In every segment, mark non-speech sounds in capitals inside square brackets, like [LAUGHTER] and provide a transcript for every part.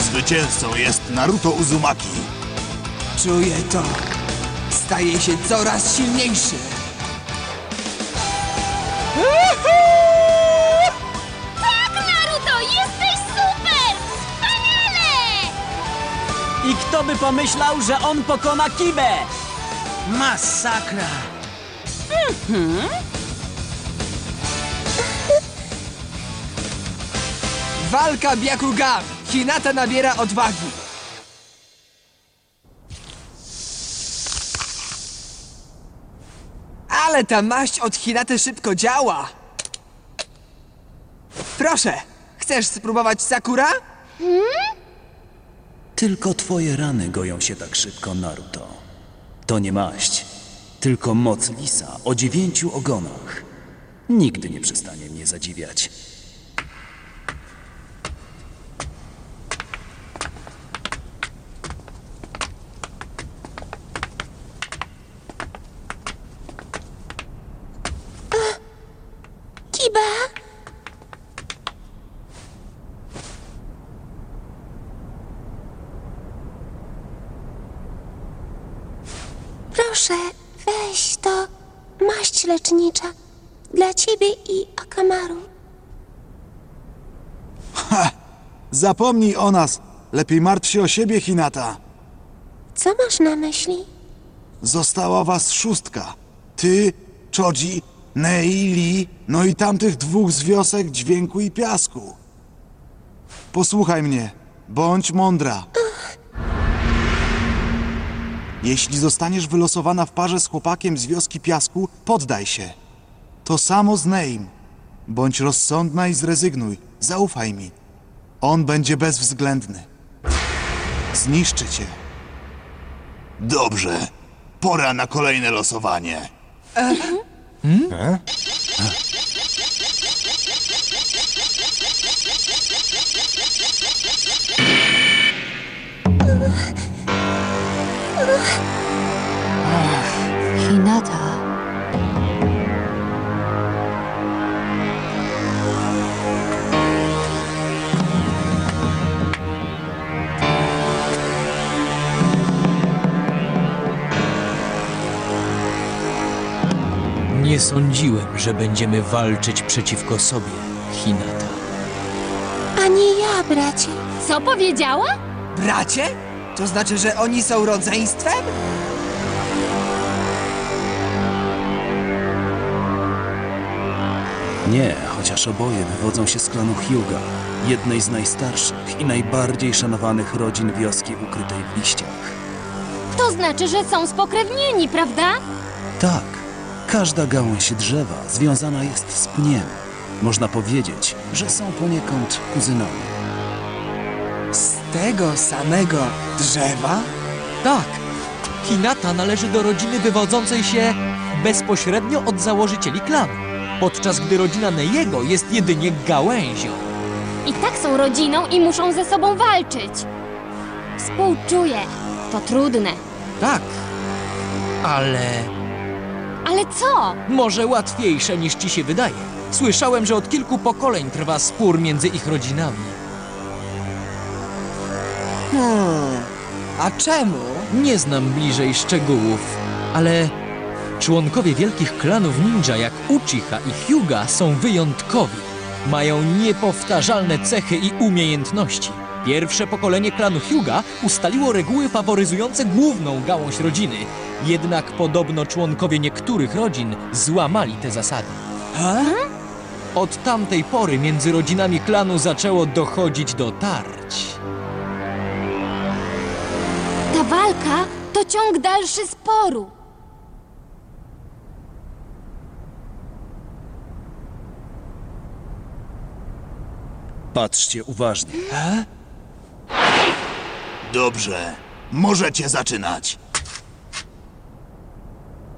Zwycięzcą jest Naruto Uzumaki. Czuję to. Staje się coraz silniejszy. Tak, Naruto, jesteś super! Wspaniale! I kto by pomyślał, że on pokona Kibę? Masakra. Walka Byakugan. Hinata nabiera odwagi. Ale ta maść od Hinaty szybko działa. Proszę, chcesz spróbować Sakura? Tylko twoje rany goją się tak szybko, Naruto. To nie maść, tylko moc lisa o dziewięciu ogonach. Nigdy nie przestanie mnie zadziwiać. Kiba? Proszę, weź to maść lecznicza dla ciebie i Akamaru. Zapomnij o nas. Lepiej martw się o siebie, Hinata. Co masz na myśli? Została was szóstka. Ty, Choji, Nei, Lee, no i tamtych dwóch z wiosek dźwięku i piasku. Posłuchaj mnie. Bądź mądra. Jeśli zostaniesz wylosowana w parze z chłopakiem z wioski piasku, poddaj się. To samo z Neim. Bądź rozsądna i zrezygnuj. Zaufaj mi. On będzie bezwzględny. Zniszczy cię. Dobrze. Pora na kolejne losowanie. Hinata. Nie sądziłem, że będziemy walczyć przeciwko sobie, Hinata. Ani ja, bracie. Co powiedziała? Bracie? To znaczy, że oni są rodzeństwem? Nie, chociaż oboje wywodzą się z klanu Hyuga, jednej z najstarszych i najbardziej szanowanych rodzin wioski ukrytej w liściach. To znaczy, że są spokrewnieni, prawda? Tak, każda gałąź drzewa związana jest z pniem. Można powiedzieć, że są poniekąd kuzynami. Tego samego drzewa? Tak, Hinata należy do rodziny wywodzącej się bezpośrednio od założycieli klanu, podczas gdy rodzina Neiego jest jedynie gałęzią. I tak są rodziną i muszą ze sobą walczyć. Współczuję. To trudne. Tak, ale Ale co? może łatwiejsze niż ci się wydaje. Słyszałem, że od kilku pokoleń trwa spór między ich rodzinami. A czemu? Nie znam bliżej szczegółów, ale członkowie wielkich klanów ninja jak Uchiha i Hyuga są wyjątkowi. Mają niepowtarzalne cechy i umiejętności. Pierwsze pokolenie klanu Hyuga ustaliło reguły faworyzujące główną gałąź rodziny. Jednak podobno członkowie niektórych rodzin złamali te zasady. Od tamtej pory między rodzinami klanu zaczęło dochodzić do tarć. Ta walka to ciąg dalszy sporu. Patrzcie uważnie. Dobrze. Możecie zaczynać.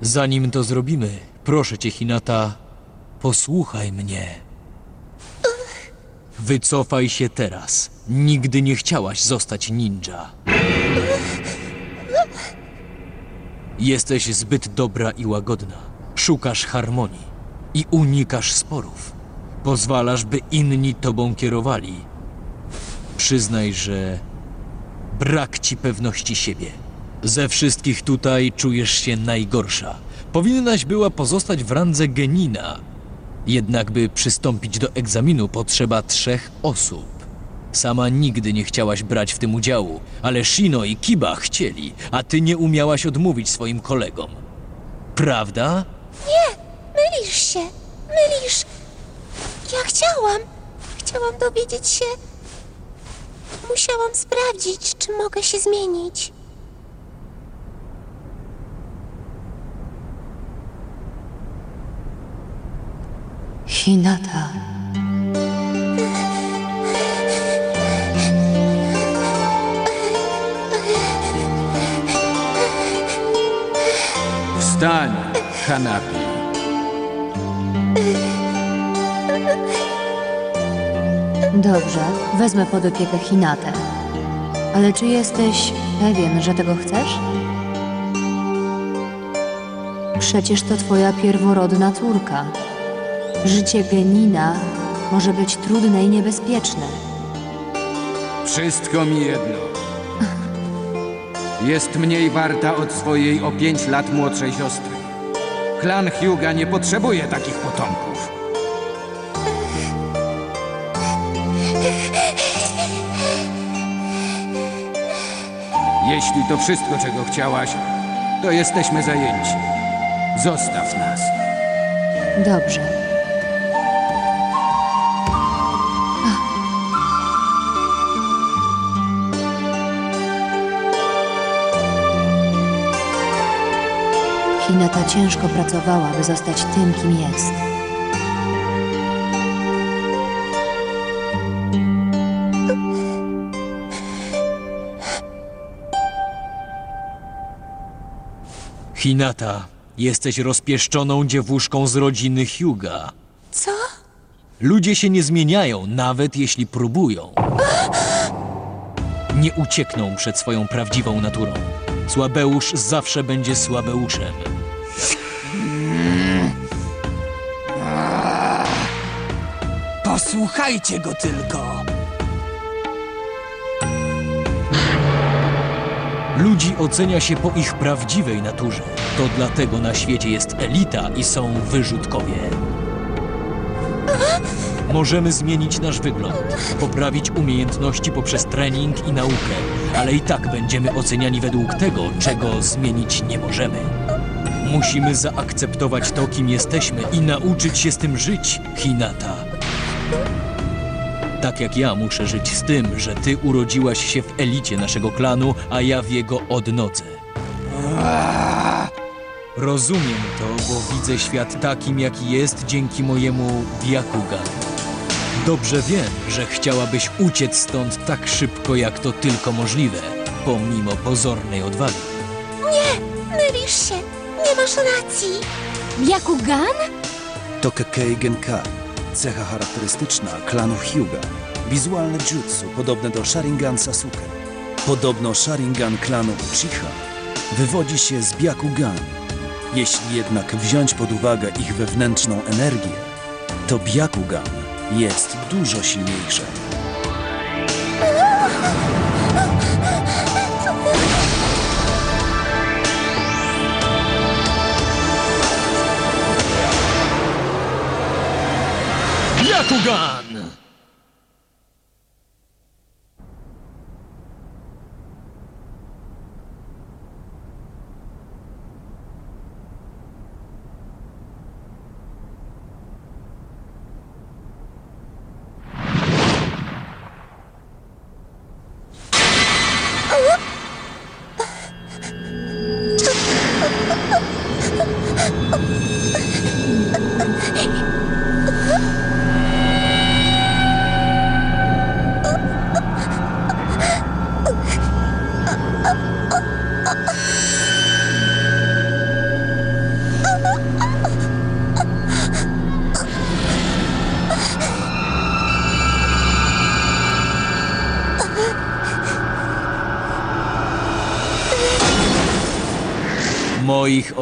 Zanim to zrobimy, proszę cię, Hinata, posłuchaj mnie. Wycofaj się teraz. Nigdy nie chciałaś zostać ninja. Jesteś zbyt dobra i łagodna. Szukasz harmonii i unikasz sporów. Pozwalasz, by inni tobą kierowali. Przyznaj, że brak ci pewności siebie. Ze wszystkich tutaj czujesz się najgorsza. Powinnaś była pozostać w randze genina. Jednak by przystąpić do egzaminu potrzeba trzech osób. Sama nigdy nie chciałaś brać w tym udziału, ale Shino i Kiba chcieli, a ty nie umiałaś odmówić swoim kolegom. Prawda? Mylisz się, mylisz. Ja chciałam. Chciałam dowiedzieć się. Musiałam sprawdzić, czy mogę się zmienić. Hinata. Wstań, Hanapi. Dobrze, wezmę pod opiekę Hinatę. Ale czy jesteś pewien, że tego chcesz? Przecież to twoja pierworodna córka. Życie Genina może być trudne i niebezpieczne. Wszystko mi jedno. Jest mniej warta od swojej o pięć lat młodszej siostry. Klan Hyuga nie potrzebuje takich potomków. Jeśli to wszystko, czego chciałaś, to jesteśmy zajęci. Zostaw nas. Dobrze. Hinata ciężko pracowała, by zostać tym, kim jest. Hinata, jesteś rozpieszczoną dziewuszką z rodziny Hyuga. Co? Ludzie się nie zmieniają, nawet jeśli próbują. Nie uciekną przed swoją prawdziwą naturą. Słabeusz zawsze będzie słabeuszem. Posłuchajcie go tylko. Ludzi ocenia się po ich prawdziwej naturze. To dlatego na świecie jest elita i są wyrzutkowie. Możemy zmienić nasz wygląd, poprawić umiejętności poprzez trening i naukę, ale i tak będziemy oceniani według tego, czego zmienić nie możemy. Musimy zaakceptować to, kim jesteśmy i nauczyć się z tym żyć, Hinata. Tak jak ja muszę żyć z tym, że ty urodziłaś się w elicie naszego klanu, a ja w jego odnodze. Rozumiem to, bo widzę świat takim, jaki jest dzięki mojemu Byakugan. Dobrze wiem, że chciałabyś uciec stąd tak szybko, jak to tylko możliwe, pomimo pozornej odwagi. Mylisz się. Nie masz racji. Byakugan? To Kekei Genkai, cecha charakterystyczna klanu Hyuga. Wizualne jutsu podobne do Sharingan Sasuke. Podobno Sharingan klanu Uchiha wywodzi się z Byakugan. Jeśli jednak wziąć pod uwagę ich wewnętrzną energię, to Byakugan jest dużo silniejsze. Byakugan!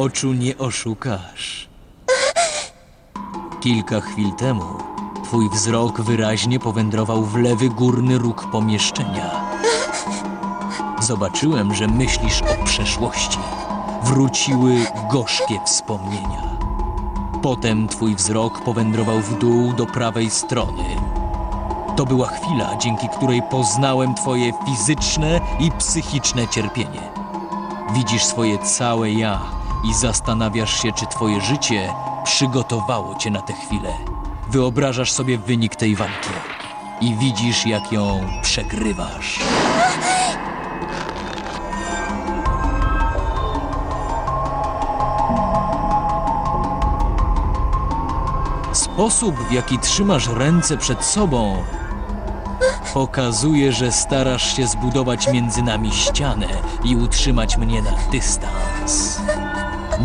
Oczu nie oszukasz. Kilka chwil temu twój wzrok wyraźnie powędrował w lewy górny róg pomieszczenia. Zobaczyłem, że myślisz o przeszłości. Wróciły gorzkie wspomnienia. Potem twój wzrok powędrował w dół do prawej strony. To była chwila, dzięki której poznałem twoje fizyczne i psychiczne cierpienie. Widzisz swoje całe ja i zastanawiasz się, czy twoje życie przygotowało cię na tę chwilę. Wyobrażasz sobie wynik tej walki i widzisz, jak ją przegrywasz. Sposób, w jaki trzymasz ręce przed sobą, pokazuje, że starasz się zbudować między nami ścianę i utrzymać mnie na dystans.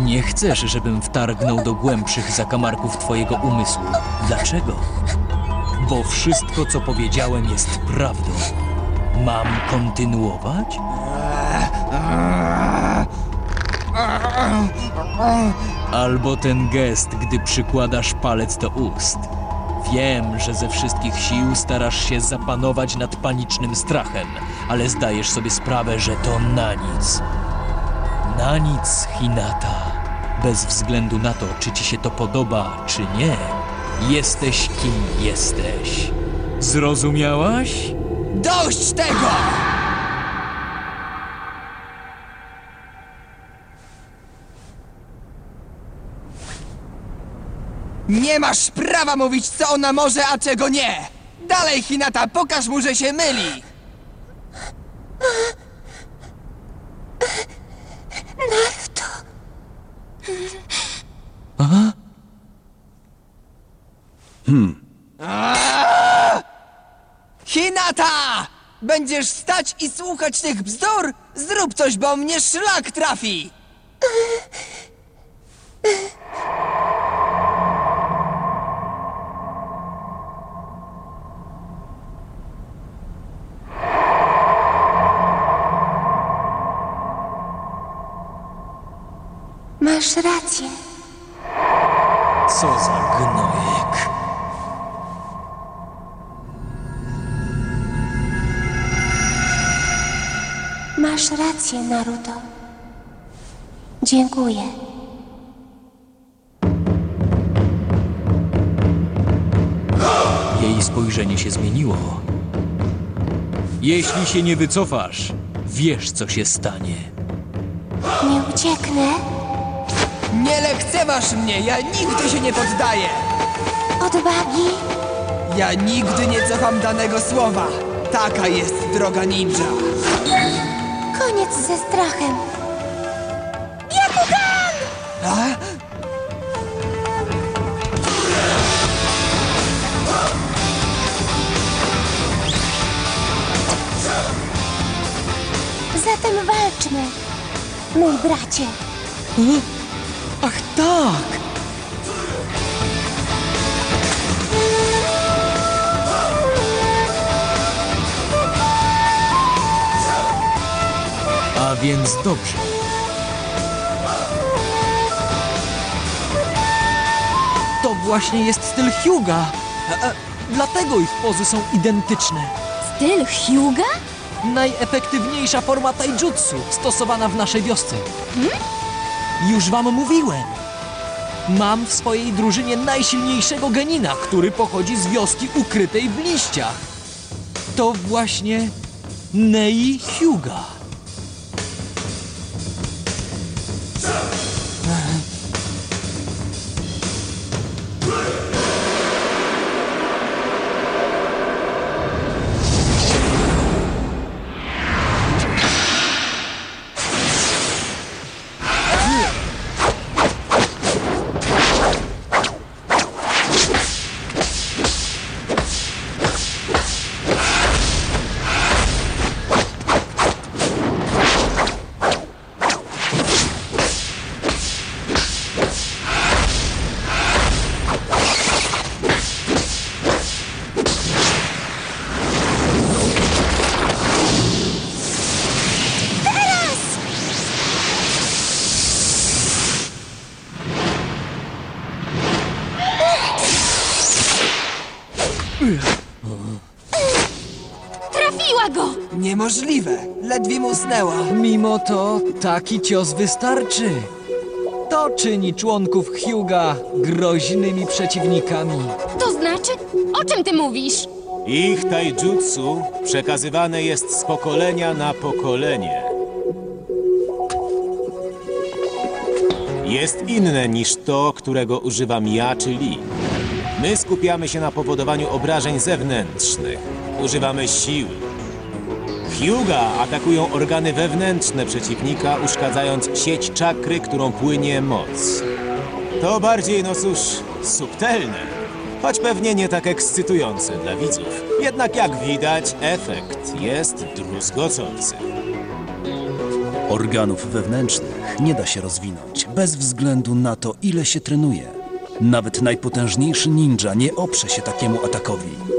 Nie chcesz, żebym wtargnął do głębszych zakamarków twojego umysłu. Dlaczego? Bo wszystko, co powiedziałem, jest prawdą. Mam kontynuować? Albo ten gest, gdy przykładasz palec do ust. Wiem, że ze wszystkich sił starasz się zapanować nad panicznym strachem, ale zdajesz sobie sprawę, że to na nic. Na nic, Hinata. Bez względu na to, czy ci się to podoba, czy nie, jesteś kim jesteś. Zrozumiałaś? Dość tego! Nie masz prawa mówić, co ona może, a czego nie! Dalej, Hinata, pokaż mu, że się myli! Naruto, Hinata! Będziesz stać i słuchać tych bzdur? Zrób coś, bo mnie szlak trafi! Rację, Naruto. Dziękuję. Jej spojrzenie się zmieniło. Jeśli się nie wycofasz, wiesz, co się stanie. Nie ucieknę. Nie lekceważ mnie, ja nigdy się nie poddaję! Odwagi. Ja nigdy nie cofam danego słowa! Taka jest droga ninja! Koniec ze strachem. A? Zatem walczmy, mój bracie. Ach tak! A więc dobrze. To właśnie jest styl Hyuga. E, e, Dlatego ich pozy są identyczne. Styl Hyuga? Najefektywniejsza forma taijutsu stosowana w naszej wiosce. Już wam mówiłem. Mam w swojej drużynie najsilniejszego genina, który pochodzi z wioski ukrytej w liściach. To właśnie Nei Hyuga. Niemożliwe. Ledwie mu usnęła. Mimo to taki cios wystarczy. To czyni członków Hyuga groźnymi przeciwnikami. To znaczy? O czym ty mówisz? Ich taijutsu przekazywane jest z pokolenia na pokolenie. Jest inne niż to, którego używam ja czy Li. My skupiamy się na powodowaniu obrażeń zewnętrznych. Używamy siły. Hyuga atakują organy wewnętrzne przeciwnika, uszkadzając sieć czakry, którą płynie moc. To bardziej, no cóż, subtelne. Choć pewnie nie tak ekscytujące dla widzów. Jednak jak widać, efekt jest druzgocący. Organów wewnętrznych nie da się rozwinąć bez względu na to, ile się trenuje. Nawet najpotężniejszy ninja nie oprze się takiemu atakowi.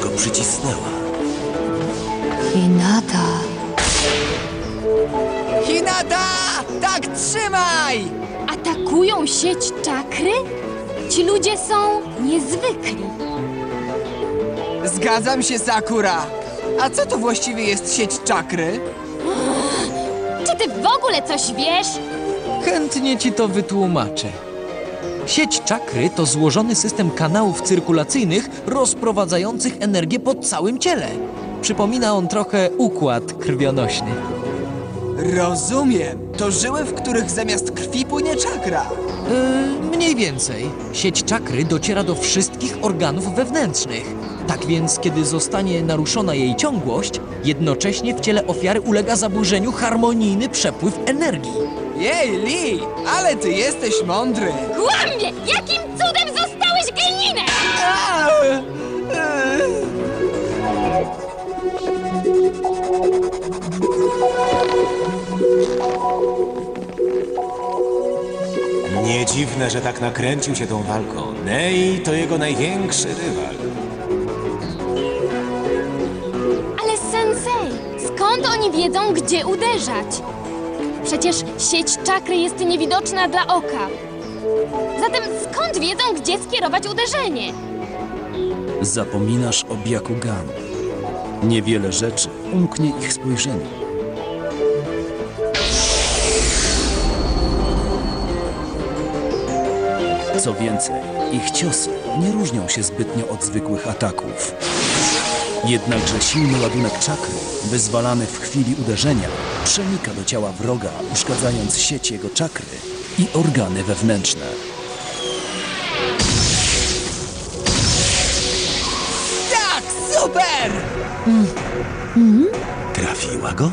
Go przycisnęła. Hinata. Hinata! Tak trzymaj! Atakują sieć czakry? Ci ludzie są niezwykli. Zgadzam się, Sakura. A co to właściwie jest sieć czakry? [GASPS] Czy ty w ogóle coś wiesz? Chętnie ci to wytłumaczę. Sieć czakry to złożony system kanałów cyrkulacyjnych rozprowadzających energię po całym ciele. Przypomina on trochę układ krwionośny. Rozumiem. To żyły, w których zamiast krwi płynie czakra. Yy, mniej więcej. Sieć czakry dociera do wszystkich organów wewnętrznych. Tak więc, kiedy zostanie naruszona jej ciągłość, jednocześnie w ciele ofiary ulega zaburzeniu harmonijny przepływ energii. Jej, Lee, ale ty jesteś mądry. Kłamie! Jakim cudem zostałeś geninem? Nie dziwne, że tak nakręcił się tą walką. Nei to jego największy rywal. Wiedzą, gdzie uderzać? Przecież sieć czakry jest niewidoczna dla oka. Zatem skąd wiedzą, gdzie skierować uderzenie? Zapominasz o Byakugan. Niewiele rzeczy umknie ich spojrzeniu. Co więcej, ich ciosy nie różnią się zbytnio od zwykłych ataków. Jednakże silny ładunek czakry, wyzwalany w chwili uderzenia, przenika do ciała wroga, uszkadzając sieć jego czakry i organy wewnętrzne. Tak, super! Trafiła go?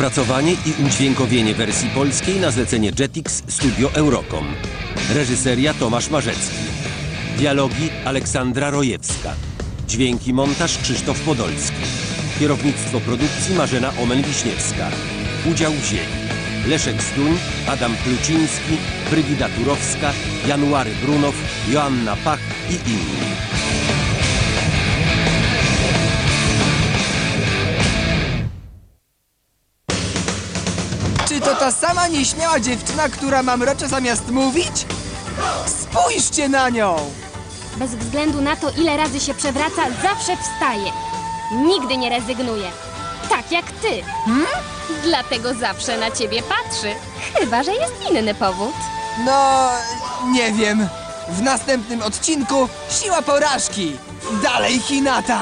Opracowanie i udźwiękowienie wersji polskiej na zlecenie Jetix Studio Eurocom. Reżyseria Tomasz Marzecki. Dialogi Aleksandra Rojewska. Dźwięki montaż Krzysztof Podolski. Kierownictwo produkcji Marzena Omen-Wiśniewska. Udział wzięli Leszek Stuń, Adam Pluciński, Brygida Turowska, January Brunow, Joanna Pach i inni. Ta sama nieśmiała dziewczyna, która mamrocze zamiast mówić? Spójrzcie na nią! Bez względu na to, ile razy się przewraca, zawsze wstaje. Nigdy nie rezygnuje. Tak jak ty. Dlatego zawsze na ciebie patrzy. Chyba, że jest inny powód. No, nie wiem. W następnym odcinku siła porażki. Dalej Hinata!